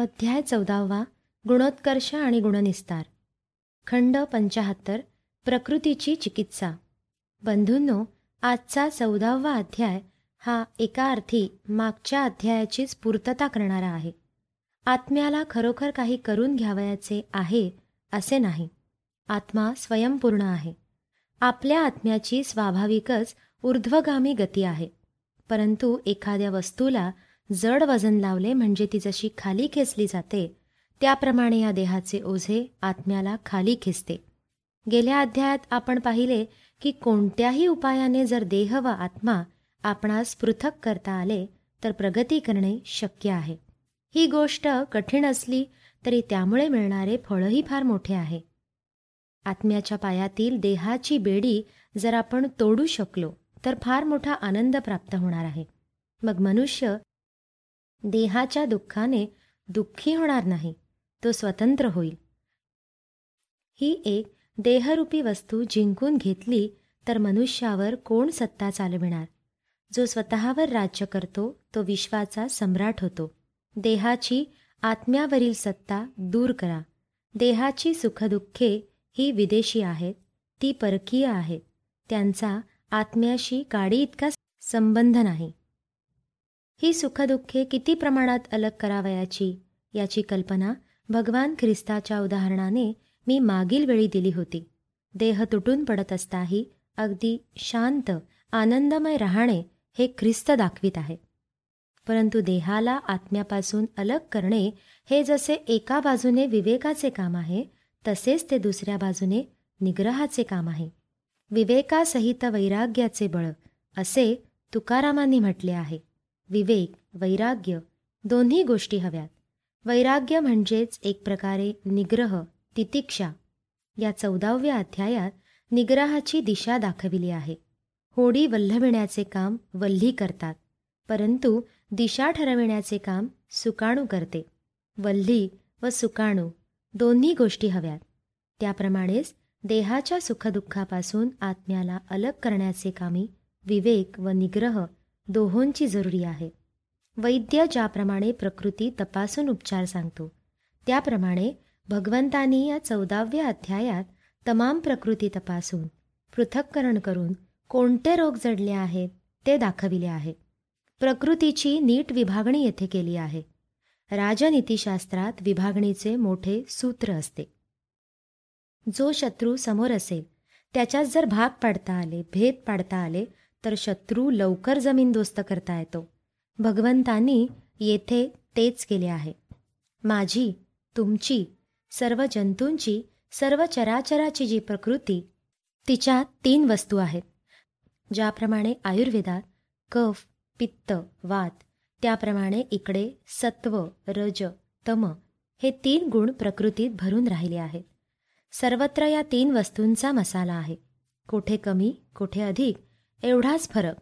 अध्याय चौदावा गुणोत्कर्ष आणि गुणनिस्तार. खंड पंचाहत्तर प्रकृतीची चिकित्सा. बंधूंनो आजचा चौदावा अध्याय हा एका अर्थी मागच्या अध्यायाचीच पूर्तता करणारा आहे. आत्म्याला खरोखर काही करून घ्यावयाचे आहे असे नाही. आत्मा स्वयंपूर्ण आहे. आपल्या आत्म्याची स्वाभाविकच ऊर्ध्वगामी गती आहे. परंतु एखाद्या वस्तूला जड वजन लावले म्हणजे ती जशी खाली खेचली जाते त्याप्रमाणे या देहाचे ओझे आत्म्याला खाली खेचते. गेल्या अध्यायात आपण पाहिले की कोणत्याही उपायाने जर देह व आत्मा आपणास पृथक करता आले तर प्रगती करणे शक्य आहे. ही गोष्ट कठीण असली तरी त्यामुळे मिळणारे फळही फार मोठे आहे. आत्म्याच्या पायातील देहाची बेडी जर आपण तोडू शकलो तर फार मोठा आनंद प्राप्त होणार आहे. मग मनुष्य देहाच्या दुःखाने दुःखी होणार नाही तो स्वतंत्र होईल. ही एक देहरूपी वस्तू जिंकून घेतली तर मनुष्यावर कोण सत्ता चालविणार? जो स्वतःवर राज्य करतो तो विश्वाचा सम्राट होतो. देहाची आत्म्यावरील सत्ता दूर करा. देहाची सुखदुःखे ही विदेशी आहेत ती परकीय आहेत. त्यांचा आत्म्याशी गाडी इतका संबंध नाही. ही सुखदुःखे किती प्रमाणात अलग करावयाची याची कल्पना भगवान ख्रिस्ताच्या उदाहरणाने मी मागील वेळी दिली होती. देह तुटून पडत असताही अगदी शांत आनंदमय राहणे हे ख्रिस्त दाखवित आहे. परंतु देहाला आत्म्यापासून अलग करणे हे जसे एका बाजूने विवेकाचे काम आहे तसेच ते दुसऱ्या बाजूने निग्रहाचे काम आहे. विवेकासहित वैराग्याचे बळ असे तुकारामांनी म्हटले आहे. विवेक वैराग्य दोन्ही गोष्टी हव्यात. वैराग्य म्हणजेच एक प्रकारे निग्रह तितिक्षा. या चौदाव्या अध्यायात निग्रहाची दिशा दाखविली आहे. होडी वल्लविण्याचे काम वल्ली करतात परंतु दिशा ठरविण्याचे काम सुकाणू करते. वल्ली व सुकाणू दोन्ही गोष्टी हव्यात. त्याप्रमाणेच देहाच्या सुखदुःखापासून आत्म्याला अलग करण्याचे कामी विवेक व निग्रह दोहोंची जरुरी आहे. वैद्य ज्याप्रमाणे प्रकृती तपासून उपचार सांगतो त्याप्रमाणे भगवंतांनी या चौदाव्या अध्यायात तमाम प्रकृती तपासून पृथक्करण करून कोणते रोग जडले आहेत ते दाखविले आहे. प्रकृतीची नीट विभागणी येथे केली आहे. राजनीतीशास्त्रात विभागणीचे मोठे सूत्र असते. जो शत्रू समोर असेल त्याच्यात जर भाग पाडता आले भेद पाडता आले तर शत्रू लवकर जमीनदोस्त करता येतो. भगवंतांनी येथे तेच केले आहे. माझी तुमची सर्व जंतूंची सर्व चराचराची जी प्रकृती तिच्या तीन वस्तू आहेत. ज्याप्रमाणे आयुर्वेदात कफ पित्त वात त्याप्रमाणे इकडे सत्व रज तम हे तीन गुण प्रकृतीत भरून राहिले आहेत. सर्वत्र या तीन वस्तूंचा मसाला आहे. कोठे कमी कोठे अधिक एवढाच फरक.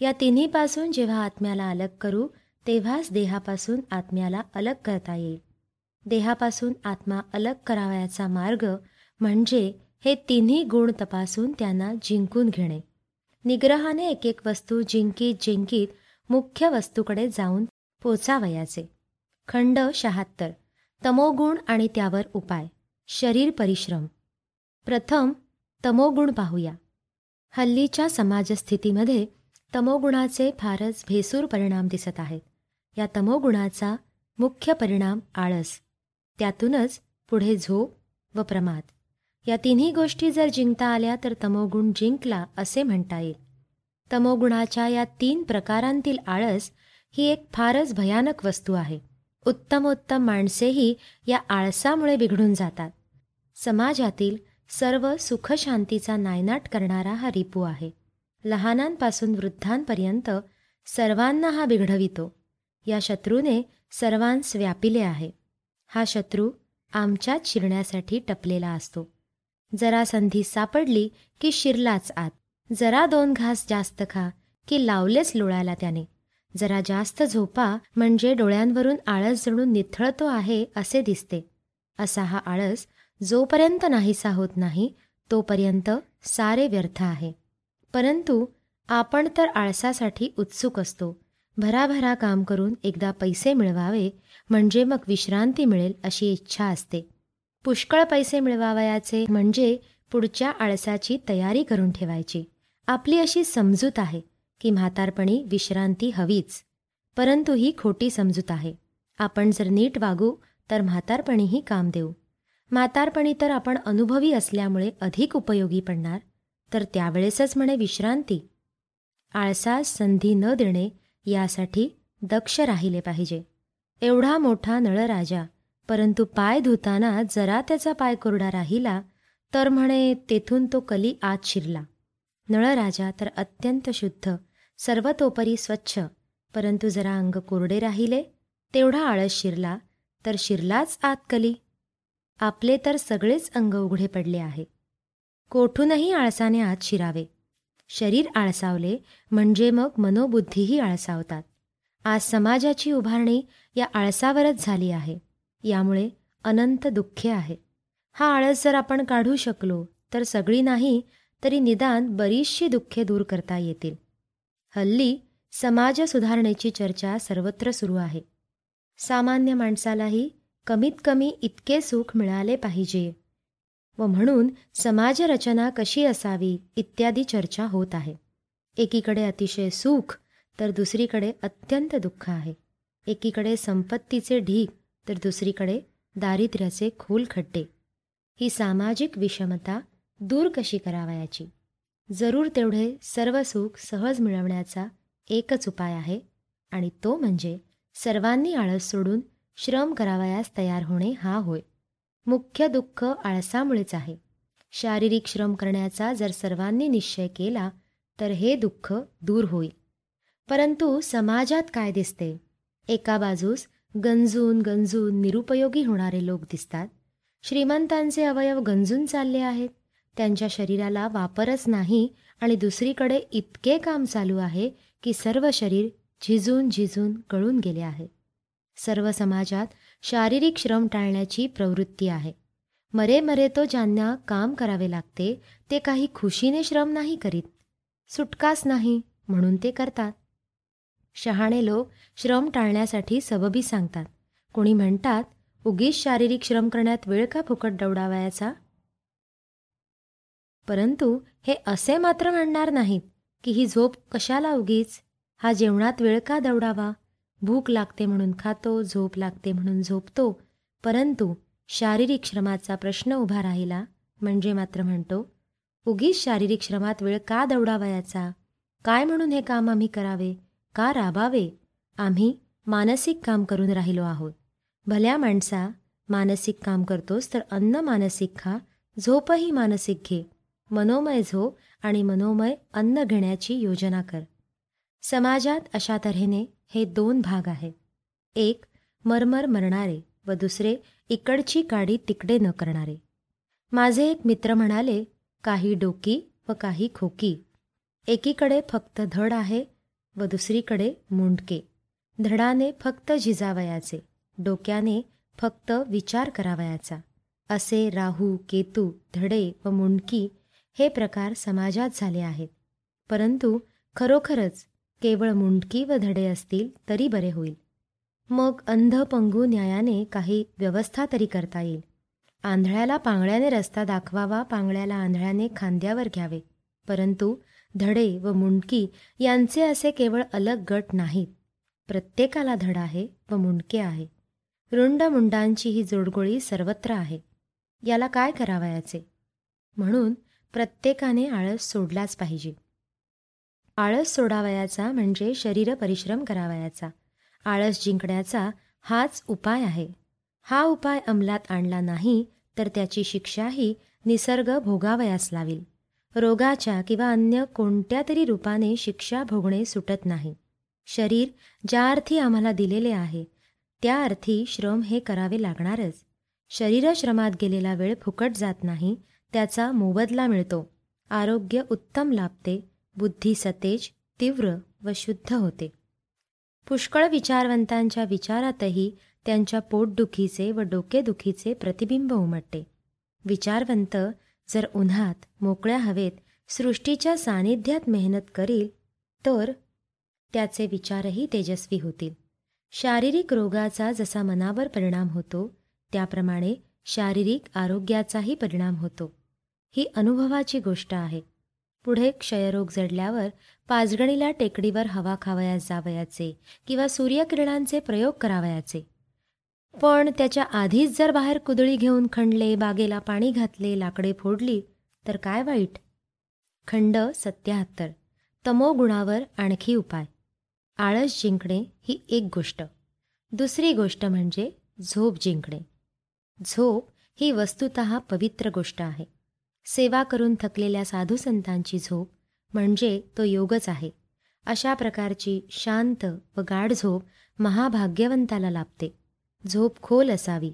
या तिन्हीपासून जेव्हा आत्म्याला अलग करू तेव्हाच देहापासून आत्म्याला अलग करता येईल. देहापासून आत्मा अलग करावयाचा मार्ग म्हणजे हे तिन्ही गुण तपासून त्यांना जिंकून घेणे. निग्रहाने एक एक वस्तू जिंकीत जिंकीत मुख्य वस्तूकडे जाऊन पोचावयाचे. खंड शहात्तर. तमोगुण आणि त्यावर उपाय. शरीर परिश्रम. प्रथम तमोगुण पाहूया. हल्लीच्या समाजस्थितीमध्ये तमोगुणाचे फारच भेसूर परिणाम दिसत आहेत. या तमोगुणाचा मुख्य परिणाम आळस त्यातूनच पुढे झोप व प्रमाद. या तिन्ही गोष्टी जर जिंकता आल्या तर तमोगुण जिंकला असे म्हणता येईल. तमोगुणाच्या या तीन प्रकारांतील आळस ही एक फारच भयानक वस्तू आहे. उत्तमोत्तम माणसेही या आळसामुळे बिघडून जातात. समाजातील सर्व सुखशांतीचा नायनाट करणारा हा रिपू आहे. लहानांपासून वृद्धांपर्यंत सर्वांना हा बिघडवितो. या शत्रूने सर्वांस व्यापिले आहे. हा शत्रू आमच्यात शिरण्यासाठी टपलेला असतो. जरा संधी सापडली की शिरलाच आत. जरा दोन घास जास्त खा की लावलेच लोळायला त्याने. जरा जास्त झोपा म्हणजे डोळ्यांवरून आळस जणून निथळतो आहे असे दिसते. असा हा आळस जोपर्यंत नाहीसा होत नाही तोपर्यंत सारे व्यर्थ आहे. परंतु आपण तर आळसासाठी उत्सुक असतो. भराभरा काम करून एकदा पैसे मिळवावे म्हणजे मग विश्रांती मिळेल अशी इच्छा असते. पुष्कळ पैसे मिळवावयाचे म्हणजे पुढच्या आळसाची तयारी करून ठेवायची. आपली अशी समजूत आहे की म्हातारपणी विश्रांती हवीच. परंतु ही खोटी समजूत आहे. आपण जर नीट वागू तर म्हातारपणीही काम देऊ. म्हातारपणी तर आपण अनुभवी असल्यामुळे अधिक उपयोगी पडणार. तर त्यावेळेसच म्हणे विश्रांती. आळसास संधी न देणे यासाठी दक्ष राहिले पाहिजे. एवढा मोठा नळराजा परंतु पाय धुताना जरा त्याचा पाय कोरडा राहिला तर म्हणे तेथून तो कली आत शिरला. नळराजा तर अत्यंत शुद्ध सर्वतोपरी स्वच्छ परंतु जरा अंग कोरडे राहिले तेवढा आळस शिरला तर शिरलाच आत कली. आपले तर सगळेच अंग उघडे पडले आहे. कोठूनही आळसाने आत शिरावे. शरीर आळसावले म्हणजे मग मनोबुद्धीही आळसावतात. आज समाजाची उभारणी या आळसावरच झाली आहे. यामुळे अनंत दुःखे आहे. हा आळस जर आपण काढू शकलो तर सगळी नाही तरी निदान बरीचशी दुःखे दूर करता येतील. हल्ली समाज सुधारणेची चर्चा सर्वत्र सुरू आहे. सामान्य माणसालाही कमीत कमी इतके सुख मिळाले पाहिजे. व म्हणून समाजरचना कशी असावी इत्यादी चर्चा होत आहे. एकीकडे अतिशय सुख तर दुसरीकडे अत्यंत दुःख आहे. एकीकडे संपत्तीचे ढीग तर दुसरीकडे दारिद्र्याचे खोल खड्डे ही सामाजिक विषमता दूर कशी करावयाची? जरूर तेवढे सर्व सुख सहज मिळवण्याचा एकच उपाय आहे आणि तो म्हणजे सर्वांनी आळस सोडून श्रम करावयास तयार होणे हा होय. मुख्य दुःख आळसामुळेच आहे. शारीरिक श्रम करण्याचा जर सर्वांनी निश्चय केला तर हे दुःख दूर होईल. परंतु समाजात काय दिसते? एका बाजूस गंजून गंजून निरुपयोगी होणारे लोक दिसतात. श्रीमंतांचे अवयव गंजून चालले आहेत. त्यांच्या शरीराला वापरच नाही आणि दुसरीकडे इतके काम चालू आहे की सर्व शरीर झिजून झिजून गळून गेले आहे. सर्व समाजात शारीरिक श्रम टाळण्याची प्रवृत्ती आहे. मरे मरे तो ज्यांना काम करावे लागते ते काही खुशीने श्रम नाही करीत. सुटकाच नाही म्हणून ते करतात. शहाणे लोक श्रम टाळण्यासाठी सबबी सांगतात. कोणी म्हणतात उगीच शारीरिक श्रम करण्यात वेळ का फुकट दौडावायचा? परंतु हे असे मात्र म्हणणार नाहीत की ही झोप कशाला उगीच? हा जेवणात वेळ का दौडावा? भूक लागते म्हणून खातो झोप लागते म्हणून झोपतो. परंतु शारीरिक श्रमाचा प्रश्न उभा राहिला म्हणजे मात्र म्हणतो उगीच शारीरिक श्रमात वेळ का दौडावयाचा? काय म्हणून हे काम आम्ही करावे? का राबावे? आम्ही मानसिक काम करून राहिलो आहोत. भल्या माणसा मानसिक काम करतोस तर अन्न मानसिक खा झोपही मानसिक घे. मनोमय झोप आणि मनोमय अन्न घेण्याची योजना कर. समाजात अशा तऱ्हेने हे दोन भाग आहेत. एक मरमर मरणारे व दुसरे इकडची काडी तिकडे न करणारे. माझे एक मित्र म्हणाले काही डोकी व काही खोकी. एकीकडे फक्त धड आहे व दुसरीकडे मुंडके. धडाने फक्त झिजावयाचे डोक्याने फक्त विचार करावयाचा. असे राहू केतू धडे व मुंडकी हे प्रकार समाजात झाले आहेत. परंतु खरोखरच केवळ मुंडकी व धडे असतील तरी बरे होईल. मग अंध पंगू न्यायाने काही व्यवस्था तरी करता येईल. आंधळ्याला पांगळ्याने रस्ता दाखवावा पांगळ्याला आंधळ्याने खांद्यावर घ्यावे. परंतु धडे व मुंडकी यांचे असे केवळ अलग गट नाहीत. प्रत्येकाला धड आहे व मुंडके आहे. रुंड मुंडांची ही जोडगोळी सर्वत्र आहे. याला काय करावयाचे? म्हणून प्रत्येकाने आळस सोडलाच पाहिजे. आळस सोडावयाचा म्हणजे शरीर परिश्रम करावयाचा. आळस जिंकण्याचा हाच उपाय आहे. हा उपाय अंमलात आणला नाही तर त्याची शिक्षाही निसर्ग भोगावयास लावील. रोगाच्या किंवा अन्य कोणत्या तरी रूपाने शिक्षा भोगणे सुटत नाही. शरीर ज्या अर्थी आम्हाला दिलेले आहे त्या अर्थी श्रम हे करावे लागणारच. शरीरश्रमात गेलेला वेळ फुकट जात नाही त्याचा मोबदला मिळतो. आरोग्य उत्तम लाभते बुद्धी सतेज तीव्र व शुद्ध होते. पुष्कळ विचारवंतांच्या विचारातही त्यांच्या पोटदुखीचे व डोकेदुखीचे प्रतिबिंब उमटते. विचारवंत जर उन्हात मोकळ्या हवेत सृष्टीच्या सानिध्यात मेहनत करील तर त्याचे विचारही तेजस्वी होतील. शारीरिक रोगाचा जसा मनावर परिणाम होतो त्याप्रमाणे शारीरिक आरोग्याचाही परिणाम होतो. ही अनुभवाची गोष्ट आहे. पुढे क्षयरोग जडल्यावर पाचगणीला टेकडीवर हवा खावयास जावयाचे किंवा सूर्यकिरणांचे प्रयोग करावयाचे. पण त्याच्या आधीच जर बाहेर कुदळी घेऊन खणले बागेला पाणी घातले लाकडे फोडली तर काय वाईट? खंड सत्याहत्तर. तमोगुणावर आणखी उपाय. आळस जिंकणे ही एक गोष्ट. दुसरी गोष्ट म्हणजे झोप जिंकणे. झोप ही वस्तुत पवित्र गोष्ट आहे. सेवा करून थकलेल्या साधूसंतांची झोप म्हणजे तो योगच आहे. अशा प्रकारची शांत व गाढ झोप महाभाग्यवंताला लाभते. झोप खोल असावी.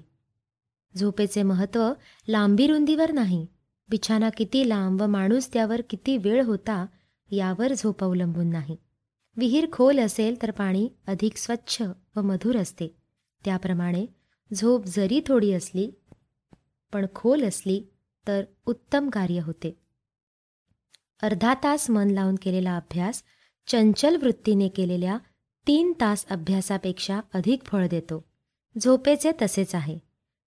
झोपेचे महत्त्व लांबी रुंदीवर नाही. बिछाना किती लांब व माणूस त्यावर किती वेळ होता यावर झोप अवलंबून नाही. विहीर खोल असेल तर पाणी अधिक स्वच्छ व मधुर असते. त्याप्रमाणे झोप जरी थोडी असली पण खोल असली तर उत्तम कार्य होते. अर्धा तास मन लावून केलेला अभ्यास चंचल वृत्तीने केलेल्या तीन तास अभ्यासापेक्षा अधिक फळ देतो. झोपेचे तसेच आहे.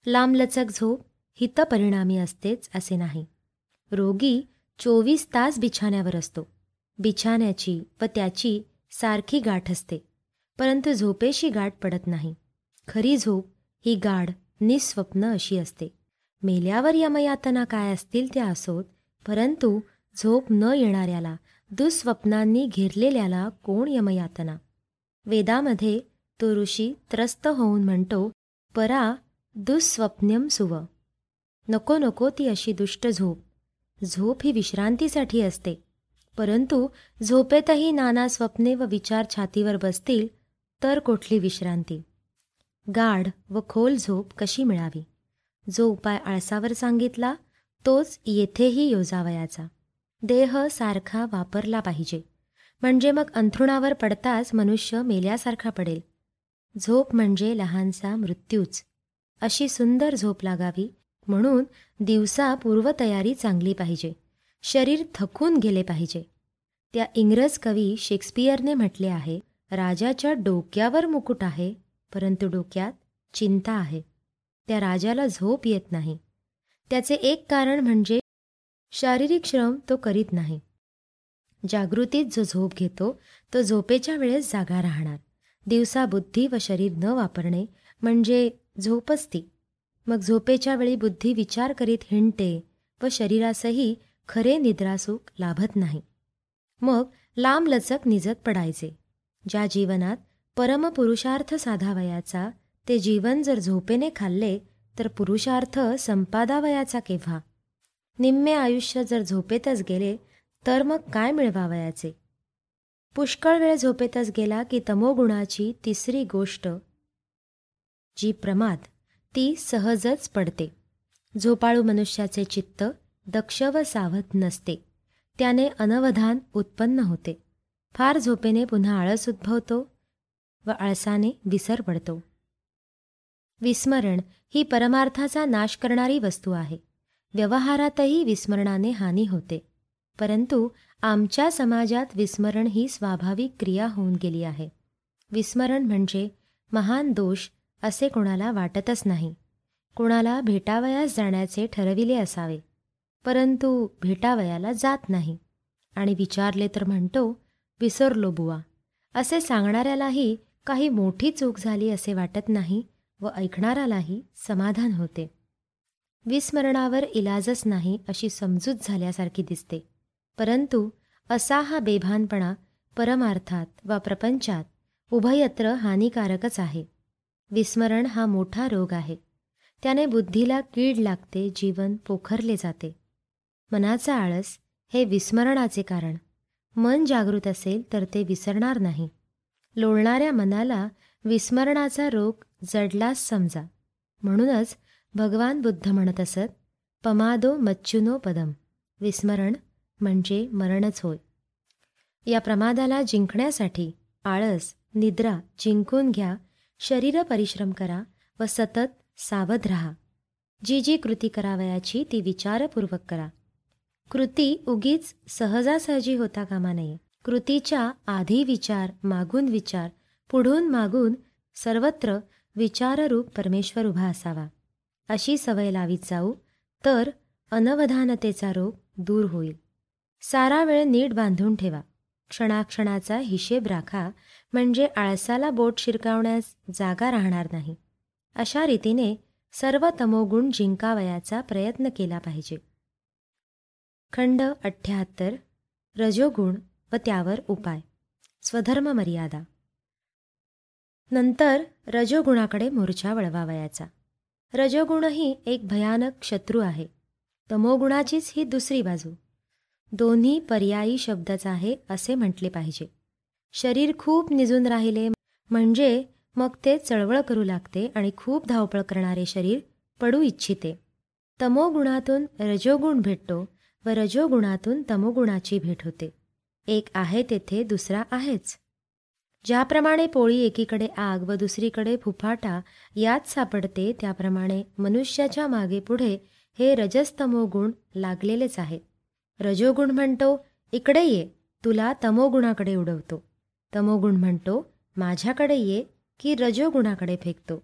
लांबलचक झोप हितपरिणामी असतेच असे नाही. रोगी चोवीस तास बिछाण्यावर असतो. बिछाण्याची व त्याची सारखी गाठ असते. परंतु झोपेशी गाठ पडत नाही. खरी झोप ही गाढ निस्वप्न अशी असते. मेल्यावर यमयातना काय असतील त्या असोत परंतु झोप न येणाऱ्याला दुःस्वप्नांनी घेरलेल्याला कोण यमयातना? वेदामध्ये तो ऋषी त्रस्त होऊन म्हणतो परा दुःस्वप्न्यम सुव. नको नको ती अशी दुष्ट झोप. झोप ही विश्रांतीसाठी असते. परंतु झोपेतही नाना स्वप्ने व विचार छातीवर बसतील तर कुठली विश्रांती? गाढ व खोल झोप कशी मिळावी? जो उपाय आळसावर सांगितला तोच येथेही योजावयाचा. देह सारखा वापरला पाहिजे. म्हणजे मग अंथरुणावर पडताच मनुष्य मेल्यासारखा पडेल. झोप म्हणजे लहानसा मृत्यूच. अशी सुंदर झोप लागावी म्हणून दिवसा पूर्वतयारी चांगली पाहिजे. शरीर थकून गेले पाहिजे. त्या इंग्रज कवी शेक्सपियरने म्हटले आहे राजाच्या डोक्यावर मुकुट आहे परंतु डोक्यात चिंता आहे. त्या राजाला झोप येत नाही. त्याचे एक कारण म्हणजे शारीरिक श्रम तो करीत नाही. जागृतीत जो झोप घेतो तो झोपेच्या वेळेस जागा राहणार. दिवसा बुद्धी व शरीर न वापरणे म्हणजे झोपच ती. मग झोपेच्या वेळी बुद्धी विचार करीत हिंडते व शरीरासही खरे निद्रासुख लाभत नाही. मग लांबलचक निजत पडायचे. ज्या जीवनात परमपुरुषार्थ साधावयाचा ते जीवन जर झोपेने खाल्ले तर पुरुषार्थ संपादावयाचा केव्हा? निम्मे आयुष्य जर झोपेतच गेले तर मग काय मिळवावयाचे? पुष्कळ वेळ झोपेतच गेला की तमोगुणाची तिसरी गोष्ट जी प्रमाद ती सहजच पडते. झोपाळू मनुष्याचे चित्त दक्ष व सावध नसते. त्याने अनवधान उत्पन्न होते. फार झोपेने पुन्हा आळस उद्भवतो व आळसाने विसर पडतो. विस्मरण ही परमार्थाचा नाश करणारी वस्तू आहे. व्यवहारातही विस्मरणाने हानी होते. परंतु आमच्या समाजात विस्मरण ही स्वाभाविक क्रिया होऊन गेली आहे. विस्मरण म्हणजे महान दोष असे कोणाला वाटतच नाही. कोणाला भेटावयास जाण्याचे ठरविले असावे. परंतु भेटावयाला जात नाही. आणि विचारले तर म्हणतो विसरलो बुवा. असे सांगणाऱ्यालाही काही मोठी चूक झाली असे वाटत नाही व ऐकणारालाही समाधान होते. विस्मरणावर इलाजच नाही अशी समजूत झाल्यासारखी दिसते. परंतु असा हा बेभानपणा परमार्थात व प्रपंचात उभयत्र हानिकारकच आहे. विस्मरण हा मोठा रोग आहे. त्याने बुद्धीला कीड लागते जीवन पोखरले जाते. मनाचा आळस हे विस्मरणाचे कारण. मन जागृत असेल तर ते विसरणार नाही. लोळणाऱ्या मनाला विस्मरणाचा रोग जडलास समजा. म्हणूनच भगवान बुद्ध म्हणत असत पमादो मच्चुनो पदम. विस्मरण म्हणजे मरणच होय. या प्रमादाला जिंकण्यासाठी आळस निद्रा जिंकून घ्या शरीर परिश्रम करा व सतत सावध रहा. जी जी कृती करावयाची ती विचारपूर्वक करा. कृती उगीच सहजासहजी होता कामा नये. कृतीच्या आधी विचार मागून विचार पुढून मागून सर्वत्र विचाररूप परमेश्वर उभा असावा. अशी सवय लावीत जाऊ तर अनवधानतेचा रोग दूर होईल. सारा वेळ नीट बांधून ठेवा. क्षणाक्षणाचा हिशेब राखा म्हणजे आळसाला बोट शिरकावण्यास जागा राहणार नाही. अशा रीतीने सर्व तमोगुण जिंकावयाचा प्रयत्न केला पाहिजे. खंड अठ्ठ्याहत्तर रजोगुण व त्यावर उपाय. स्वधर्म मर्यादा. नंतर रजोगुणाकडे मोर्चा वळवावयाचा. रजोगुणही एक भयानक शत्रू आहे. तमोगुणाचीच ही दुसरी बाजू. दोन्ही पर्यायी शब्दच आहे असे म्हटले पाहिजे. शरीर खूप निजून राहिले म्हणजे मग ते चळवळ करू लागते आणि खूप धावपळ करणारे शरीर पडू इच्छिते. तमोगुणातून रजोगुण भेटतो व रजोगुणातून तमोगुणाची भेट होते. एक आहे तेथे दुसरा आहेच. ज्याप्रमाणे पोळी एकीकडे आग व दुसरीकडे फुफाटा यात सापडते त्याप्रमाणे मनुष्याच्या मागे पुढे हे रजस्तमो गुण लागलेलेच आहेत. रजोगुण म्हणतो इकडे ये तुला तमोगुणाकडे उडवतो. तमोगुण म्हणतो माझ्याकडे ये की रजोगुणाकडे फेकतो.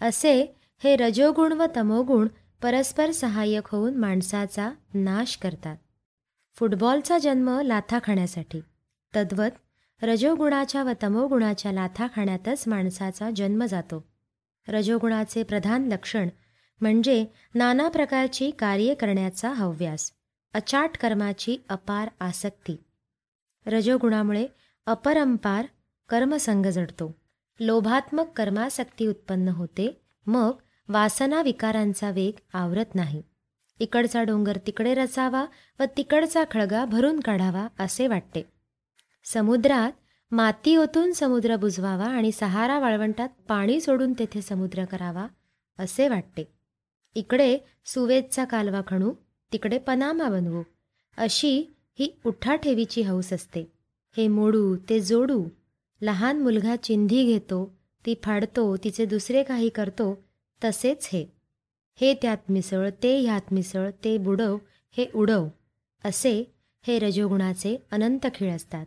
असे हे रजोगुण व तमोगुण परस्पर सहाय्यक होऊन माणसाचा नाश करतात. फुटबॉलचा जन्म लाथा खाण्यासाठी. तद्वत रजोगुणाच्या व तमोगुणाच्या लाथा खाण्यातच माणसाचा जन्म जातो. रजोगुणाचे प्रधान लक्षण म्हणजे नाना प्रकारची कार्ये करण्याचा हव्यास अचाट कर्माची अपार आसक्ती. रजोगुणामुळे अपरंपार कर्मसंग जडतो. लोभात्मक कर्मासक्ती उत्पन्न होते मग वासना विकारांचा वेग आवरत नाही. इकडचा डोंगर तिकडे रचावा व तिकडचा खळगा भरून काढावा असे वाटते. समुद्रात माती ओतून समुद्र बुजवावा आणि सहारा वाळवंटात पाणी सोडून तेथे समुद्र करावा असे वाटते. इकडे सुवेजचा कालवा खणू तिकडे पनामा बनवू. अशी ही उठाठेवीची हौस असते. हे मोडू ते जोडू. लहान मुलगा चिंधी घेतो ती फाडतो तिचे दुसरे काही करतो तसेच हे. हे त्यात मिसळ ते ह्यात मिसळ ते बुडव हे उडव. असे हे रजोगुणाचे अनंत खेळ असतात.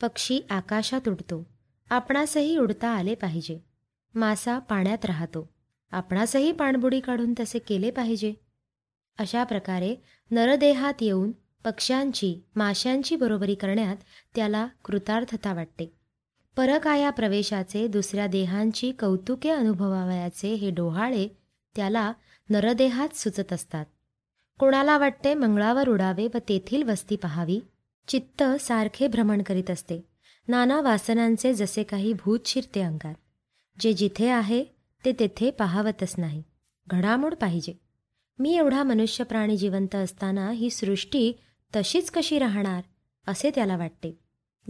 पक्षी आकाशात उडतो. आपणासही उडता आले पाहिजे. मासा पाण्यात राहतो. आपणासही पाणबुडी काढून तसे केले पाहिजे. अशा प्रकारे नरदेहात येऊन पक्ष्यांची माशांची बरोबरी करण्यात त्याला कृतार्थता वाटते. परकाया प्रवेशाचे दुसऱ्या देहांची कौतुके अनुभवावयाचे हे डोहाळे त्याला नरदेहात सुचत असतात. कोणाला वाटते मंगळावर उडावे व तेथील वस्ती पहावी? चित्त सारखे भ्रमण करीत असते. नाना वासनांचे जसे काही भूत शिरते अंगात. जे जिथे आहे ते तेथे पाहावतच नाही. घडामोड पाहिजे. मी एवढा मनुष्य प्राणी जिवंत असताना ही सृष्टी तशीच कशी राहणार असे त्याला वाटते.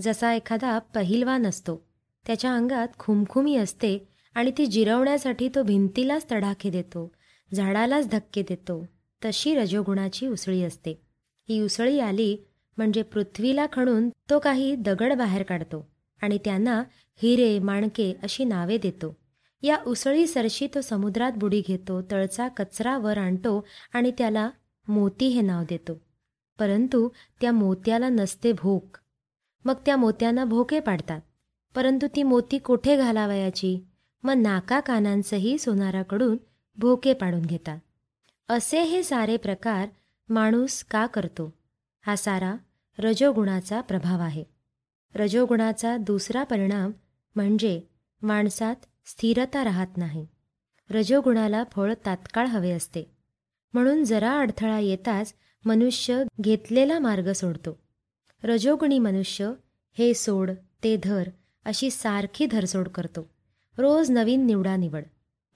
जसा एखादा पहिलवान असतो त्याच्या अंगात खुमखुमी असते आणि ती जिरवण्यासाठी तो भिंतीलाच तडाखे देतो झाडालाच धक्के देतो तशी रजोगुणाची उसळी असते. ही उसळी आली म्हणजे पृथ्वीला खणून तो काही दगड बाहेर काढतो आणि त्यांना हिरे माणके अशी नावे देतो. या उसळी सरशी तो समुद्रात बुडी घेतो तळचा कचरा वर आणतो आणि त्याला मोती हे नाव देतो. परंतु त्या मोत्याला नसते भोक. मग त्या मोत्यांना भोके पाडतात. परंतु ती मोती कोठे घालावयाची? मग नाका कानांचंही सोनाराकडून भोके पाडून घेतात. असे हे सारे प्रकार माणूस का करतो? हा सारा रजोगुणाचा प्रभाव आहे. रजोगुणाचा दुसरा परिणाम म्हणजे माणसात स्थिरता राहत नाही. रजोगुणाला फळ तात्काळ हवे असते. म्हणून जरा अडथळा येताच मनुष्य घेतलेला मार्ग सोडतो. रजोगुणी मनुष्य हे सोड ते धर अशी सारखी धरसोड करतो. रोज नवीन निवडा निवड.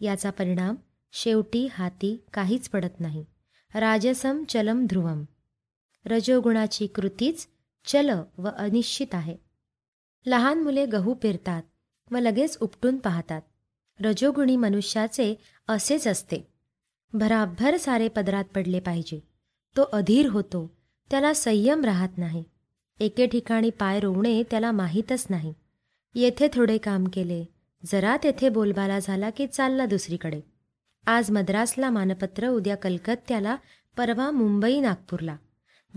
याचा परिणाम शेवटी हाती काहीच पडत नाही. राजसम चलम ध्रुवम. रजोगुणाची कृतीच चल व अनिश्चित आहे. लहान मुले गहू पेरतात व लगेच उपटून पाहतात. रजोगुणी मनुष्याचे असेच असते. भराभर सारे पदरात पडले पाहिजे. तो अधीर होतो त्याला संयम राहत नाही. एके ठिकाणी पाय रोवणे त्याला माहीतच नाही. येथे थोडे काम केले जरा तेथे बोलबाला झाला की चालला दुसरीकडे. आज मद्रासला मानपत्र उद्या कलकत्त्याला परवा मुंबई नागपूरला.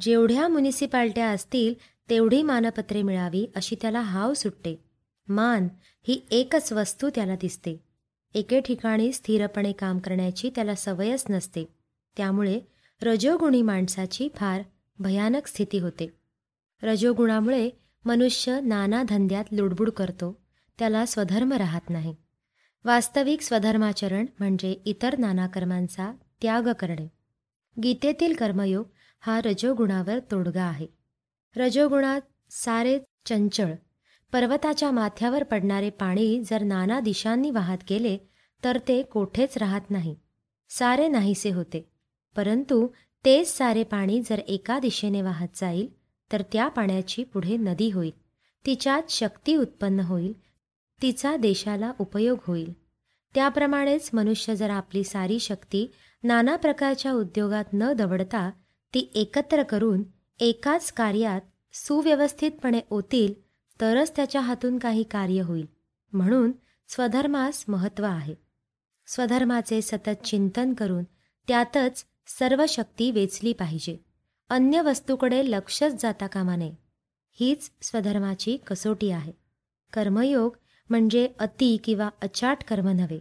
जेवढ्या म्युनिसिपाल्ट्या असतील तेवढी मानपत्रे मिळावी अशी त्याला हाव सुटते. मान ही एकच वस्तू त्याला दिसते. एके ठिकाणी स्थिरपणे काम करण्याची त्याला सवयच नसते. त्यामुळे रजोगुणी माणसाची फार भयानक स्थिती होते. रजोगुणामुळे मनुष्य नाना धंद्यात लुडबुड करतो त्याला स्वधर्म राहत नाही. वास्तविक स्वधर्माचरण म्हणजे इतर नाना कर्मांचा त्याग करणे. गीतेतील कर्मयोग हा रजोगुणावर तोडगा आहे. रजोगुणात सारे चंचळ पर्वताच्या माथ्यावर पडणारे पाणी जर नाना दिशांनी वाहत गेले तर ते कोठेच राहत नाही. सारे नाहीसे होते. परंतु तेच सारे पाणी जर एका दिशेने वाहत जाईल तर त्या पाण्याची पुढे नदी होईल. तिच्यात शक्ती उत्पन्न होईल. तिचा देशाला उपयोग होईल. त्याप्रमाणेच मनुष्य जर आपली सारी शक्ती नाना प्रकारच्या उद्योगात न दवडता ती एकत्र करून एकाच कार्यात सुव्यवस्थितपणे ओतील तरच त्याच्या हातून काही कार्य होईल. म्हणून स्वधर्मास महत्त्व आहे. स्वधर्माचे सतत चिंतन करून त्यातच सर्व शक्ती वेचली पाहिजे. अन्य वस्तूकडे लक्षच जाता कामा नये. हीच स्वधर्माची कसोटी आहे. कर्मयोग म्हणजे अति किंवा अचाट कर्म नव्हे.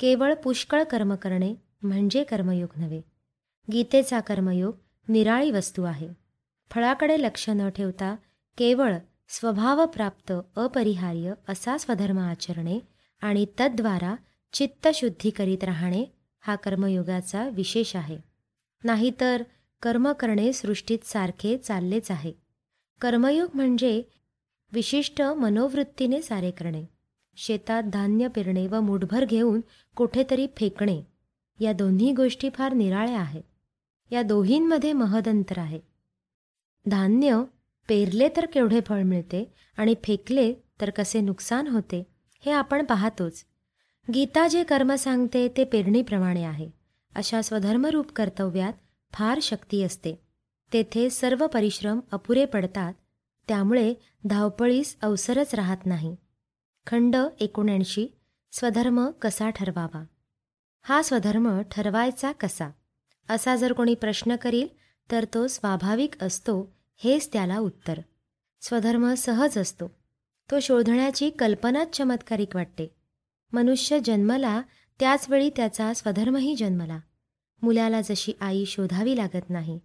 केवळ पुष्कळ कर्म करणे म्हणजे कर्मयोग नव्हे. गीतेचा कर्मयोग निराळी वस्तू आहे. फळाकडे लक्ष न ठेवता केवळ स्वभावप्राप्त अपरिहार्य असा स्वधर्म आचरणे आणि तद्वारा चित्तशुद्धी करीत राहणे हा कर्मयोगाचा विशेष आहे. नाहीतर कर्म करणे सृष्टीत सारखे चाललेच आहे. कर्मयोग म्हणजे विशिष्ट मनोवृत्तीने सारे करणे. शेतात धान्य पेरणे व मुठभर घेऊन कुठेतरी फेकणे या दोन्ही गोष्टी फार निराळ्या आहेत. या दोहींमध्ये महदंतर आहे. धान्य पेरले तर केवढे फळ मिळते आणि फेकले तर कसे नुकसान होते हे आपण पाहतोच. गीता जे कर्म सांगते ते पेरणीप्रमाणे आहे. अशा स्वधर्मरूप कर्तव्यात फार शक्ती असते. तेथे सर्व परिश्रम अपुरे पडतात त्यामुळे धावपळीस अवसरच राहत नाही. खंड एकोणऐंशी स्वधर्म कसा ठरवावा? हा स्वधर्म ठरवायचा कसा? असा जर कोणी प्रश्न करील तर तो स्वाभाविक असतो हेच त्याला उत्तर. स्वधर्म सहज असतो. तो शोधण्याची कल्पनाच चमत्कारिक वाटते. मनुष्य जन्मला त्याचवेळी त्याचा स्वधर्मही जन्मला. मुलाला जशी आई शोधावी लागत नाही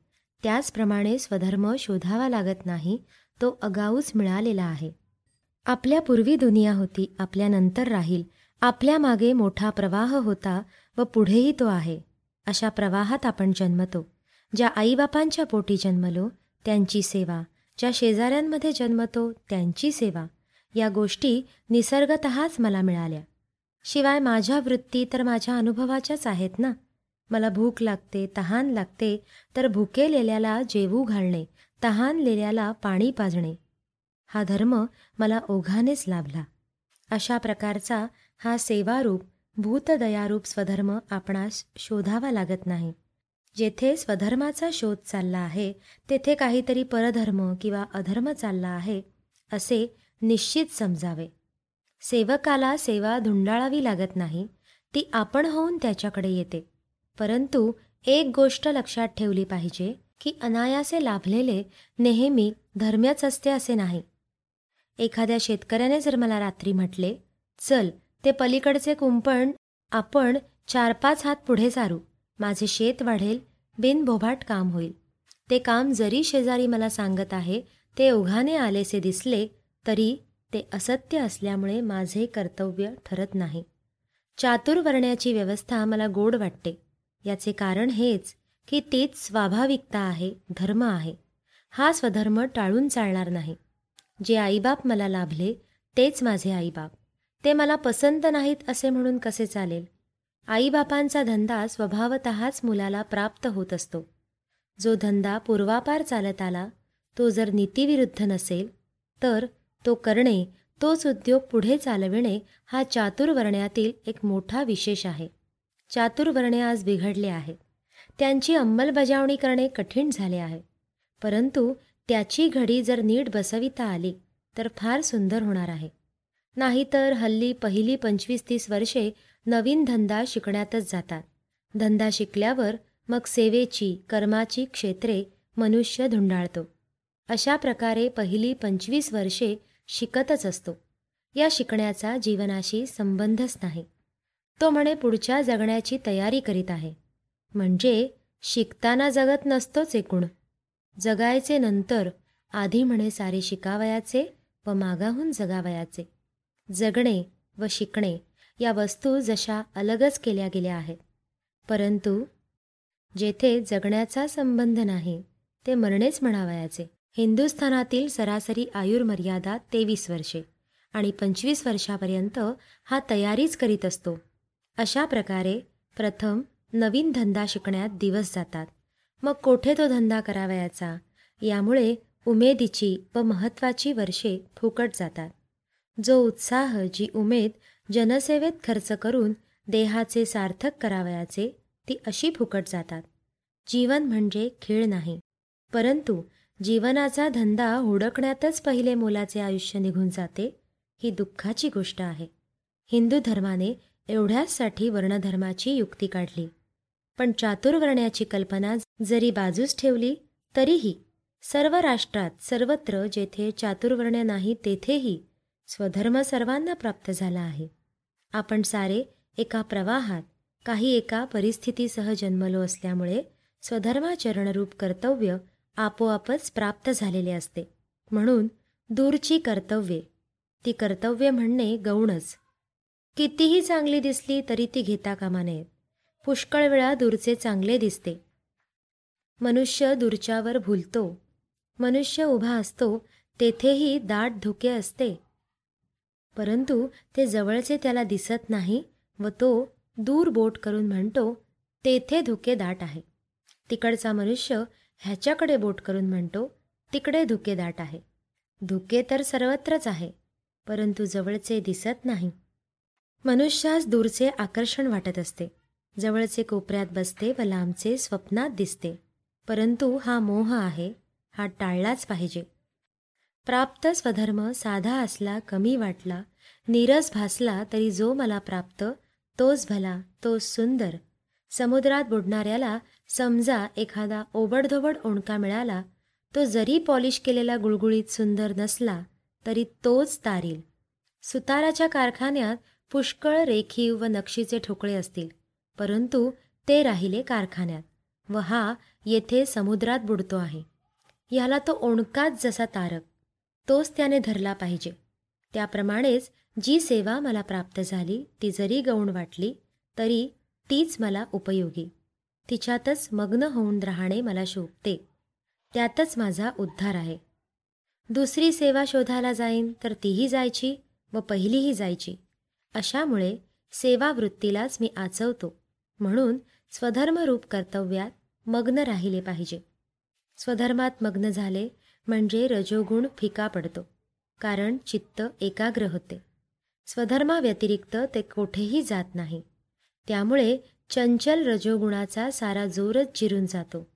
त्याचप्रमाणे स्वधर्म शोधावा लागत नाही तो अगाऊच मिळालेला आहे. आपल्या पूर्वी दुनिया होती आपल्यानंतर राहील आपल्या मागे मोठा प्रवाह होता व पुढेही तो आहे. अशा प्रवाहात आपण जन्मतो ज्या आईबापांच्या पोटी जन्मलो त्यांची सेवा ज्या शेजाऱ्यांमध्ये जन्मतो त्यांची सेवा. या गोष्टी निसर्गतःच मला मिळाल्या. शिवाय माझ्या वृत्ती तर माझ्या अनुभवाच्याच आहेत ना? मला भूक लागते तहान लागते तर भुकेलेल्याला जेवू घालणे तहानलेल्याला पाणी पाजणे. हा धर्म मला ओघानेच लाभला. अशा प्रकारचा हा सेवारूप भूतदयारूप स्वधर्म आपणास शोधावा लागत नाही. जेथे स्वधर्माचा शोध चालला आहे तेथे काहीतरी परधर्म किंवा अधर्म चालला आहे असे निश्चित समजावे. सेवकाला सेवा धुंडाळावी लागत नाही ती आपण होऊन त्याच्याकडे येते. परंतु एक गोष्ट लक्षात ठेवली पाहिजे की अनायासे लाभलेले नेहमी धर्म्यच असते असे नाही. एखाद्या शेतकऱ्याने जर मला रात्री म्हटले चल ते पलीकडचे कुंपण आपण चार पाच हात पुढे सारू. माझे शेत वाढेल बिनभोभाट काम होईल. ते काम जरी शेजारी मला सांगत आहे ते ओघाने आलेसे दिसले तरी ते असत्य असल्यामुळे माझे कर्तव्य ठरत नाही. चातुर्वर्ण्याची व्यवस्था मला गोड वाटते. याचे कारण हेच की तीच स्वाभाविकता आहे धर्म आहे. हा स्वधर्म टाळून चालणार नाही. जे आईबाप मला लाभले तेच माझे आईबाप. ते मला पसंत नाहीत असे म्हणून कसे चालेल? आईबापांचा धंदा स्वभावतःच मुलाला प्राप्त होत असतो. जो धंदा पूर्वापार चालत आला तो जर नीतीविरुद्ध नसेल तर तो करणे तोच उद्योग पुढे चालविणे हा चातुर्वर्ण्यातील एक मोठा विशेष आहे. चातुर्वर्णे आज बिघडले आहेत त्यांची अंमलबजावणी करणे कठीण झाले आहे. परंतु त्याची घडी जर नीट बसविता आली तर फार सुंदर होणार आहे. नाहीतर हल्ली पहिली पंचवीस तीस वर्षे नवीन धंदा शिकण्यातच जातात. धंदा शिकल्यावर मग सेवेची कर्माची क्षेत्रे मनुष्य धुंडाळतो. अशा प्रकारे पहिली पंचवीस वर्षे शिकतच असतो. या शिकण्याचा जीवनाशी संबंधच नाही. तो म्हणे पुढच्या जगण्याची तयारी करीत आहे. म्हणजे शिकताना जगत नसतोच एकूण. जगायचे नंतर आधी म्हणे सारे शिकावयाचे व मागाहून जगावयाचे. जगणे व शिकणे या वस्तू जशा अलगच केल्या गेल्या आहेत. परंतु जेथे जगण्याचा संबंध नाही ते मरणेच म्हणावयाचे. हिंदुस्थानातील सरासरी आयुर्मर्यादा तेवीस वर्षे आणि पंचवीस वर्षापर्यंत हा तयारीच करीत असतो. अशा प्रकारे प्रथम नवीन धंदा शिकण्यात दिवस जातात. मग कोठे तो धंदा करावयाचा? यामुळे उमेदीची व महत्त्वाची वर्षे फुकट जातात. जो उत्साह जी उमेद जनसेवेत खर्च करून देहाचे सार्थक करावयाचे ती अशी फुकट जातात. जीवन म्हणजे खेळ नाही. परंतु जीवनाचा धंदा हुडकण्यातच पहिले मोलाचे आयुष्य निघून जाते ही दुःखाची गोष्ट आहे. हिंदू धर्माने एवढ्याचसाठी वर्णधर्माची युक्ती काढली. पण चातुर्वर्ण्याची कल्पना जरी बाजूस ठेवली तरीही सर्व राष्ट्रात सर्वत्र जेथे चातुर्वर्ण नाही तेथेही स्वधर्म सर्वांना प्राप्त झाला आहे. आपण सारे एका प्रवाहात काही एका परिस्थितीसह जन्मलो असल्यामुळे स्वधर्माचरणरूप कर्तव्य आपोआपच प्राप्त झालेले असते. म्हणून दूरची कर्तव्ये ती कर्तव्य म्हणणे गौणच. कितीही चांगली दिसली तरी ती घेता कामा नयेत पुष्कळ वेळा दूरचे चांगले दिसते. मनुष्य दूरच्यावर भुलतो. मनुष्य उभा असतो तेथेही दाट धुके असते. परंतु ते जवळचे त्याला दिसत नाही व तो दूर बोट करून म्हणतो तेथे धुके दाट आहे. तिकडचा मनुष्य ह्याच्याकडे बोट करून म्हणतो तिकडे धुके दाट आहे. धुके तर सर्वत्रच आहे परंतु जवळचे दिसत नाही. मनुष्यास दूरचे आकर्षण वाटत असते. जवळचे कोपऱ्यात बसते व लांबचे स्वप्नात दिसते. परंतु हा मोह आहे हा टाळलाच पाहिजे. प्राप्त स्वधर्म साधा असला कमी वाटला नीरस भासला तरी जो मला प्राप्त तोच भला तोच सुंदर. समुद्रात बुडणाऱ्याला समजा एखादा ओबडधोबड ओणका मिळाला तो जरी पॉलिश केलेला गुळगुळीत सुंदर नसला तरी तोच तारील. सुताराच्या कारखान्यात पुष्कळ रेखीव व नक्षीचे ठोकळे असतील परंतु ते राहिले कारखान्यात व हा येथे समुद्रात बुडतो आहे. ह्याला तो ओणकाच जसा तारक तोच त्याने धरला पाहिजे. त्याप्रमाणेच जी सेवा मला प्राप्त झाली ती जरी गौण वाटली तरी तीच मला उपयोगी. तिच्यातच मग्न होऊन राहणे मला शोभते. त्यातच माझा उद्धार आहे. दुसरी सेवा शोधायला जाईन तर तीही जायची व पहिलीही जायची. अशामुळे सेवावृत्तीलाच मी आचवतो. म्हणून स्वधर्मरूप कर्तव्यात मग्न राहिले पाहिजे. स्वधर्मात मग्न झाले म्हणजे रजोगुण फिका पडतो. कारण चित्त एकाग्र होते. स्वधर्माव्यतिरिक्त ते कोठेही जात नाही. त्यामुळे चंचल रजोगुणाचा सारा जोरच जिरून जातो.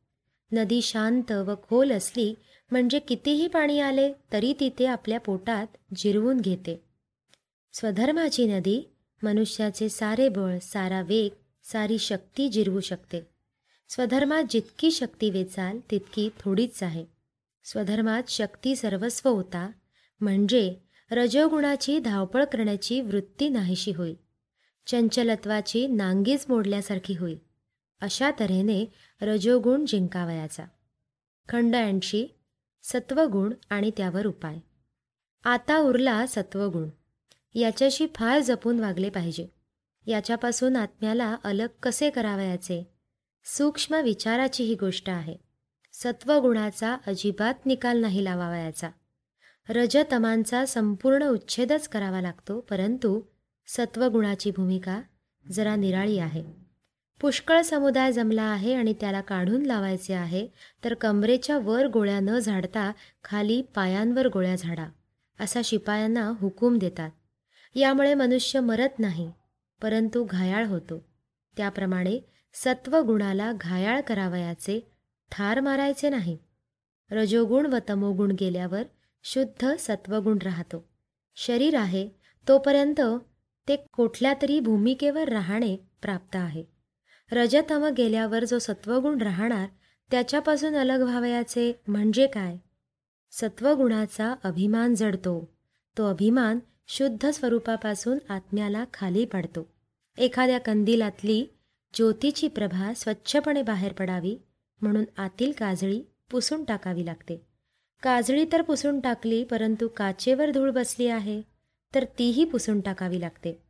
नदी शांत व खोल असली म्हणजे कितीही पाणी आले तरी तिथे आपल्या पोटात जिरवून घेते. स्वधर्माची नदी मनुष्याचे सारे बळ सारा वेग सारी शक्ती जिरवू शकते. स्वधर्मात जितकी शक्ती वेचाल तितकी थोडीच आहे. स्वधर्मात शक्ती सर्वस्व होता म्हणजे रजोगुणाची धावपळ करण्याची वृत्ती नाहीशी होईल चंचलत्वाची नांगीच मोडल्यासारखी होईल अशा तऱ्हेने रजोगुण जिंकावयाचा. खंड ऐंशी सत्वगुण आणि त्यावर उपाय. आता उरला सत्वगुण. याच्याशी फार जपून वागले पाहिजे. याच्यापासून आत्म्याला अलग कसे करावयाचे? सूक्ष्म विचाराची ही गोष्ट आहे. सत्वगुणाचा अजिबात निकाल नाही लावावयाचा. रजतमांचा संपूर्ण उच्छेदच करावा लागतो परंतु सत्वगुणाची भूमिका जरा निराळी आहे. पुष्कळ समुदाय जमला आहे आणि त्याला काढून लावायचे आहे तर कमरेच्या वर गोळ्या न झाडता खाली पायांवर गोळ्या झाडा असा शिपायांना हुकूम देतात. यामुळे मनुष्य मरत नाही परंतु घायाळ होतो. त्याप्रमाणे सत्वगुणाला घायाळ करावयाचे ठार मारायचे नाही. रजोगुण व तमोगुण गेल्यावर शुद्ध सत्वगुण राहतो. शरीर आहे तोपर्यंत ते कुठल्या तरी भूमिकेवर राहणे प्राप्त आहे. रजतम गेल्यावर जो सत्वगुण राहणार त्याच्यापासून अलग व्हावयाचे म्हणजे काय? सत्वगुणाचा अभिमान जडतो. तो अभिमान शुद्ध स्वरूपापासून आत्म्याला खाली पडतो. एखाद्या कंदिलातली ज्योतीची प्रभा स्वच्छपणे बाहेर पडावी म्हणून आतील काजळी पुसून टाकावी लागते. काजळी तर पुसून टाकली परंतु काचेवर धूळ बसली आहे तर तीही पुसून टाकावी लागते.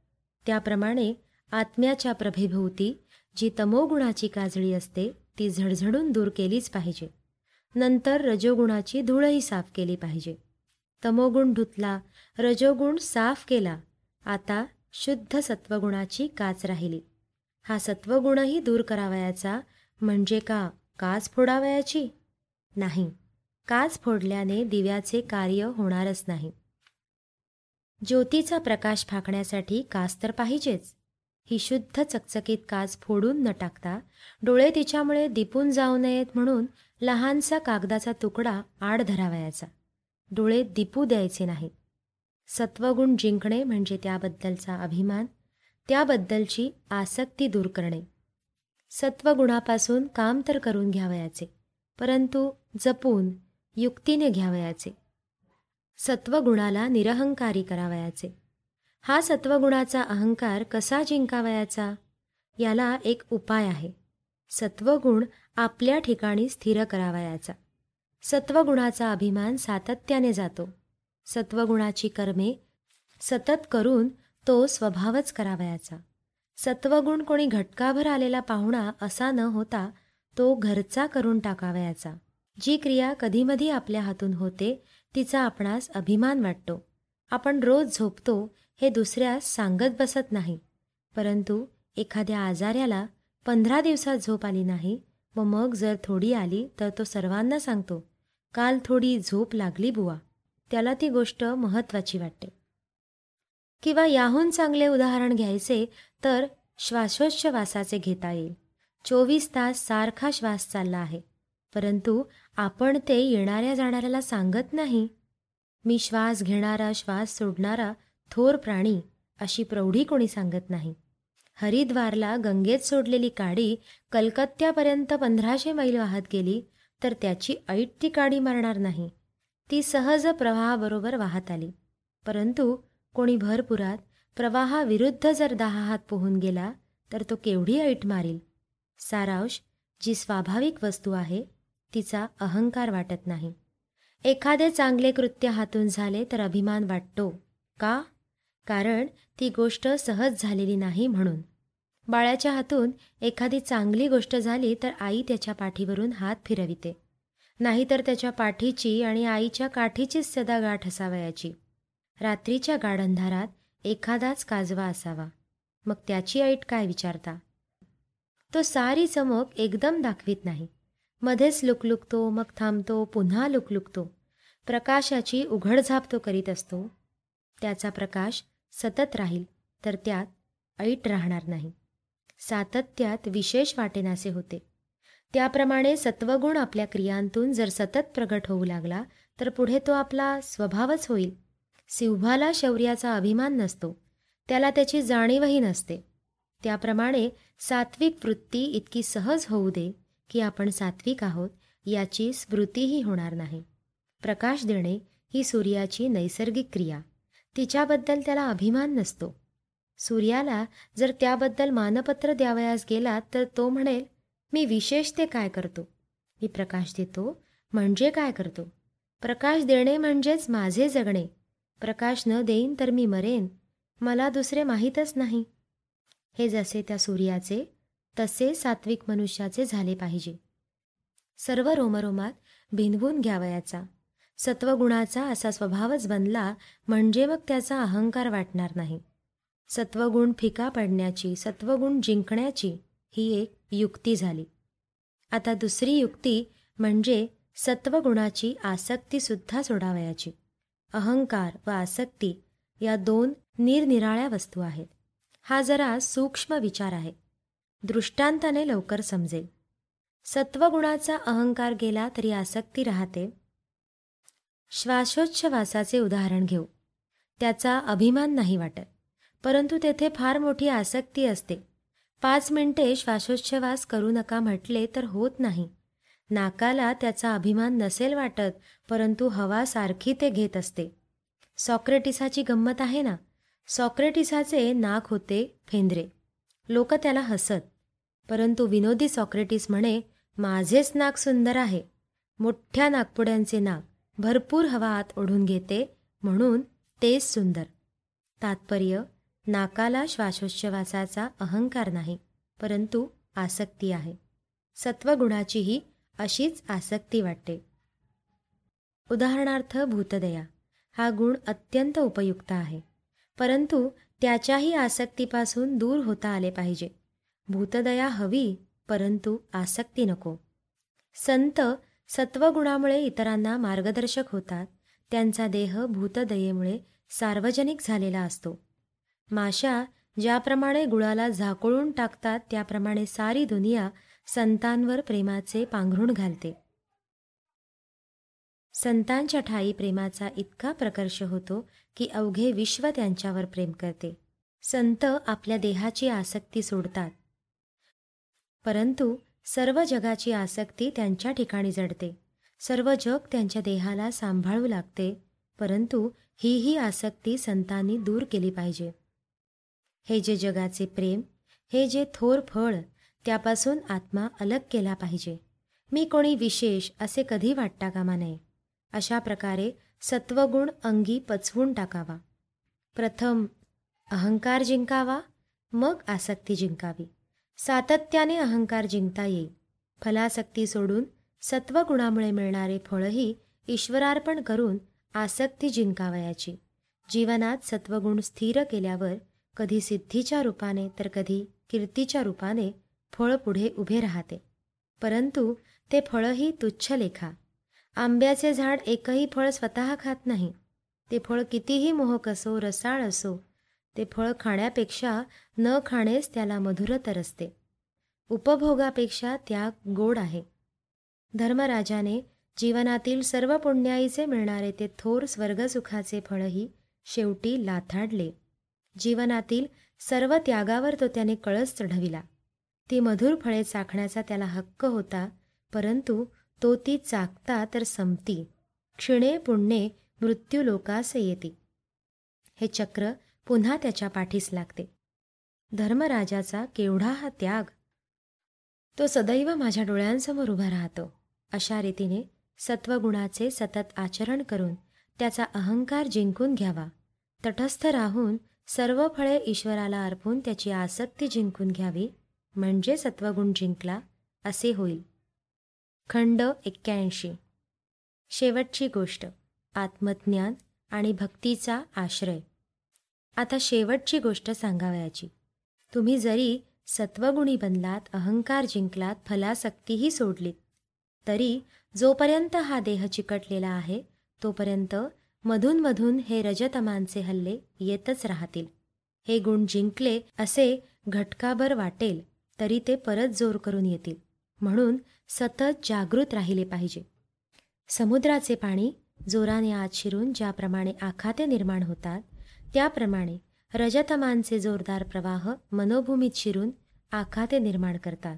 त्याप्रमाणे आत्म्याच्या प्रभेभोवती जी तमोगुणाची काजळी असते ती झडझडून दूर केलीच पाहिजे. नंतर रजोगुणाची धूळही साफ केली पाहिजे. तमोगुण धुतला रजोगुण साफ केला आता शुद्ध सत्वगुणाची काच राहिली. हा सत्वगुणही दूर करावयाचा म्हणजे का काच फोडावयाची? नाही. काच फोडल्याने दिव्याचे कार्य होणारच नाही. ज्योतीचा प्रकाश फाकण्यासाठी काच तर पाहिजेच. ही शुद्ध चकचकीत काच फोडून न टाकता डोळे तिच्यामुळे दिपून जाऊ नयेत म्हणून लहानसा कागदाचा तुकडा आड धरावयाचा. डोळे दिपू द्यायचे नाहीत. सत्वगुण जिंकणे म्हणजे त्याबद्दलचा अभिमान त्याबद्दलची आसक्ती दूर करणे. सत्वगुणापासून काम तर करून घ्यावयाचे परंतु जपून युक्तीने घ्यावयाचे. सत्वगुणाला निरहंकारी करावयाचे. हा सत्वगुणाचा अहंकार कसा जिंकावयाचा? याला एक उपाय आहे. सत्वगुण आपल्या ठिकाणी स्थिर करावयाचा. सत्वगुणाचा अभिमान सातत्याने जातो. सत्वगुणाची कर्मे सतत करून तो स्वभावच करावयाचा. सत्वगुण कोणी घटकाभर आलेला पाहुणा असा न होता तो घरचा करून टाकावयाचा. जी क्रिया कधीमधी आपल्या हातून होते तिचा आपणास अभिमान वाटतो. आपण रोज झोपतो हे दुसऱ्यास सांगत बसत नाही. परंतु एखाद्या आजाऱ्याला पंधरा दिवसात झोप आली नाही व मग जर थोडी आली तर तो सर्वांना सांगतो काल थोडी झोप लागली बुवा. त्याला ती गोष्ट महत्त्वाची वाटते. किंवा याहून चांगले उदाहरण घ्यायचे तर श्वासोच्छवासाचे घेता येईल. चोवीस तास सारखा श्वास चालला आहे. परंतु आपण ते येणाऱ्या जाणाऱ्याला सांगत नाही. मी श्वास घेणारा श्वास सोडणारा थोर प्राणी अशी प्रौढी कोणी सांगत नाही. हरिद्वारला गंगेत सोडलेली काडी कलकत्त्यापर्यंत पंधराशे मैल वाहत गेली तर त्याची ऐट ती काडी मारणार नाही. ती सहज प्रवाहाबरोबर वाहत आली. परंतु कोणी भरपुरात प्रवाहाविरुद्ध जर दहा हात पोहून गेला तर तो केवढी ऐट मारील? सारांश जी स्वाभाविक वस्तू आहे तिचा अहंकार वाटत नाही. एखादे चांगले कृत्य हातून झाले तर अभिमान वाटतो. का? कारण ती गोष्ट सहज झालेली नाही म्हणून. बाळाच्या हातून एखादी चांगली गोष्ट झाली तर आई त्याच्या पाठीवरून हात फिरविते. नाहीतर त्याच्या पाठीची आणि आईच्या काठीचीच सदा गाठ असावयाची. रात्रीच्या गाढंधारात एखादाच काजवा असावा. मग त्याची ऐट काय विचारता? तो सारी चमक एकदम दाखवित नाही. मध्येच लुकलुकतो मग थांबतो पुन्हा लुकलुकतो. प्रकाशाची उघडझाप तो करीत असतो. त्याचा प्रकाश सतत राहील तर त्यात ऐट राहणार नाही. सातत्यात विशेष वाटेनासे होते. त्याप्रमाणे सत्वगुण आपल्या क्रियांतून जर सतत प्रगट होऊ लागला तर पुढे तो आपला स्वभावच होईल. सिंहाला शौर्याचा अभिमान नसतो. त्याला त्याची जाणीवही नसते. त्याप्रमाणे सात्विक वृत्ती इतकी सहज होऊ दे की आपण सात्विक आहोत याची स्मृतीही होणार नाही. प्रकाश देणे ही सूर्याची नैसर्गिक क्रिया. तिच्याबद्दल त्याला अभिमान नसतो. सूर्याला जर त्याबद्दल मानपत्र द्यावयास गेला तर तो म्हणेल मी विशेष ते काय करतो? मी प्रकाश देतो म्हणजे काय करतो? प्रकाश देणे म्हणजेच माझे जगणे. प्रकाश न देईन तर मी मरेन. मला दुसरे माहीतच नाही. हे जसे त्या सूर्याचे तसे सात्विक मनुष्याचे झाले पाहिजे. सर्व रोमरोमात भिनवून घ्यावयाचा. सत्वगुणाचा असा स्वभावच बनला म्हणजे मग त्याचा अहंकार वाटणार नाही. सत्वगुण फिका पडण्याची सत्वगुण जिंकण्याची ही एक युक्ती झाली. आता दुसरी युक्ती म्हणजे सत्वगुणाची आसक्तीसुद्धा सोडावयाची. अहंकार व आसक्ती या दोन निरनिराळ्या वस्तू आहेत. हा जरा सूक्ष्म विचार आहे. दृष्टांताने लवकर समजेल. सत्वगुणाचा अहंकार गेला तरी आसक्ती राहते. श्वासोच्छवासाचे उदाहरण घेऊ. त्याचा अभिमान नाही वाटत परंतु तेथे फार मोठी आसक्ती असते. पाच मिनिटे श्वासोच्छवास करू नका म्हटले तर होत नाही. नाकाला त्याचा अभिमान नसेल वाटत परंतु हवा सारखी ते घेत असते. सॉक्रेटिसाची गंमत आहे ना? सॉक्रेटिसाचे नाक होते फेंद्रे. लोक त्याला हसत. परंतु विनोदी सॉक्रेटिस म्हणे माझेच नाक सुंदर आहे. मोठ्या नागपुड्यांचे नाक भरपूर हवा आत ओढून घेते म्हणून तेच सुंदर. तात्पर्य नाकाला श्वासोच्छवासाचा अहंकार नाही परंतु आसक्ती आहे. सत्वगुणाचीही अशीच आसक्ती वाटते. उदाहरणार्थ भूतदया. हा गुण अत्यंत उपयुक्त आहे. परंतु त्याच्याही आसक्तीपासून दूर होता आले पाहिजे. भूतदया हवी परंतु आसक्ती नको. संत सत्वगुणामुळे इतरांना मार्गदर्शक होतात. त्यांचा देह भूतदयेमुळे सार्वजनिक झालेला असतो. माशा ज्याप्रमाणे गुळाला झाकोळून टाकतात त्याप्रमाणे सारी दुनिया संतांवर प्रेमाचे पांघरुण घालते. संतांच्या ठाई प्रेमाचा इतका प्रकर्ष होतो की अवघे विश्व त्यांच्यावर प्रेम करते. संत आपल्या देहाची आसक्ती सोडतात. परंतु सर्व जगाची आसक्ती त्यांच्या ठिकाणी जडते. सर्व जग त्यांच्या देहाला सांभाळू लागते परंतु ही ही आसक्ती संतांनी दूर केली पाहिजे. हे जे जगाचे प्रेम हे जे थोर फळ त्यापासून आत्मा अलग केला पाहिजे. मी कोणी विशेष असे कधी वाटता कामा नये. अशा प्रकारे सत्वगुण अंगी पचवून टाकावा. प्रथम अहंकार जिंकावा मग आसक्ती जिंकावी. सातत्याने अहंकार जिंकता येईल. फलासक्ती सोडून सत्वगुणामुळे मिळणारे फळही ईश्वरार्पण करून आसक्ती जिंकावयाची. जीवनात सत्वगुण स्थिर केल्यावर कधी सिद्धीच्या रूपाने तर कधी कीर्तीच्या रूपाने फळ पुढे उभे राहते. परंतु ते फळही तुच्छ लेखा. आंब्याचे झाड एकही फळ स्वतः खात नाही. ते फळ कितीही मोहक असो रसाळ असो ते फळ खाण्यापेक्षा न खाणेच त्याला मधुरतर असते. उपभोगापेक्षा त्याग गोड आहे. धर्मराजाने जीवनातील सर्व पुण्याईचे मिळणारे ते थोर स्वर्गसुखाचे फळही शेवटी लाथाडले. जीवनातील सर्व त्यागावर तो त्याने कळस चढविला. ती मधुर फळे चाखण्याचा त्याला हक्क होता परंतु तो ती चाकता तर संपती. क्षिणे पुण्ये मृत्यूलोकास येते. हे चक्र पुन्हा त्याच्या पाठीस लागते. धर्मराजाचा केवढा हा त्याग? तो सदैव माझ्या डोळ्यांसमोर उभा राहतो. अशा रीतीने सत्वगुणाचे सतत आचरण करून त्याचा अहंकार जिंकून घ्यावा. तटस्थ राहून सर्व फळे ईश्वराला अर्पून त्याची आसक्ती जिंकून घ्यावी. म्हणजे सत्वगुण जिंकला असे होईल. खंड एक्क्याऐंशी. शेवटची गोष्ट. आत्मज्ञान आणि भक्तीचा आश्रय. आता शेवटची गोष्ट सांगावयाची. तुम्ही जरी सत्वगुणी बनलात अहंकार जिंकलात फलासक्तीही सोडलीत तरी जोपर्यंत हा देह चिकटलेला आहे तोपर्यंत मधूनमधून हे रजतमांचे हल्ले येतच राहतील. हे गुण जिंकले असे घटकाभर वाटेल तरी ते परत जोर करून येतील. म्हणून सतत जागृत राहिले पाहिजे. समुद्राचे पाणी जोराने आत शिरून ज्याप्रमाणे आखाते निर्माण होतात त्याप्रमाणे रजतमांचे जोरदार प्रवाह मनोभूमीत शिरून आखाते निर्माण करतात.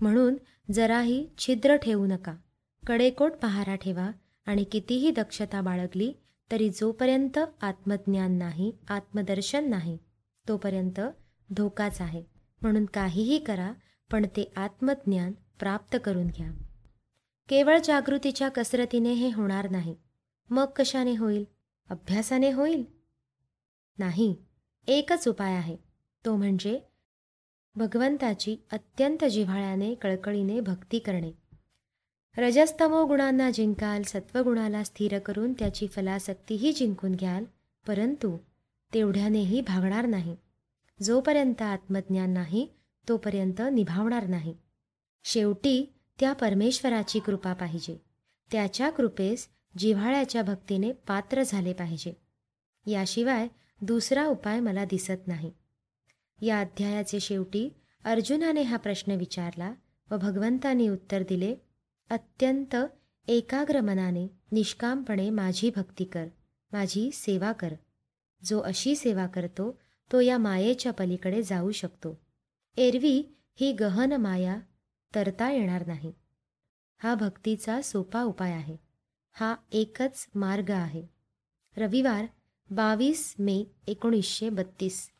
म्हणून जराही छिद्र ठेवू नका. कडेकोट पहारा ठेवा आणि कितीही दक्षता बाळगली तरी जोपर्यंत आत्मज्ञान नाही आत्मदर्शन नाही तोपर्यंत धोकाच आहे. म्हणून काहीही करा पण ते आत्मज्ञान प्राप्त करून घ्या. केवळ जागृतीच्या कसरतीने हे होणार नाही. मग कशाने होईल? अभ्यासाने होईल? नाही एकच उपाय आहे. तो म्हणजे भगवंताची अत्यंत जिव्हाळ्याने कळकळीने भक्ती करणे. रजस्तमो गुणांना जिंकाल सत्वगुणाला स्थिर करून त्याची फलासक्तीही जिंकून घ्याल परंतु तेवढ्यानेही भागणार नाही. जोपर्यंत आत्मज्ञान नाही तोपर्यंत निभावणार नाही. शेवटी त्या परमेश्वराची कृपा पाहिजे. त्याच्या कृपेस जिव्हाळ्याच्या भक्तीने पात्र झाले पाहिजे. याशिवाय दुसरा उपाय मला दिसत नाही. या अध्यायाचे शेवटी अर्जुनाने हा प्रश्न विचारला व भगवंतांनी उत्तर दिले अत्यंत एकाग्र मनाने निष्कामपणे माझी भक्ती कर माझी सेवा कर. जो अशी सेवा करतो तो या मायेच्या पलीकडे जाऊ शकतो. एरवी ही गहन माया तरता येणार नाही. हा भक्तीचा सोपा उपाय आहे. हा एकच मार्ग आहे. रविवार बावीस मे एकोणीसशे बत्तीस.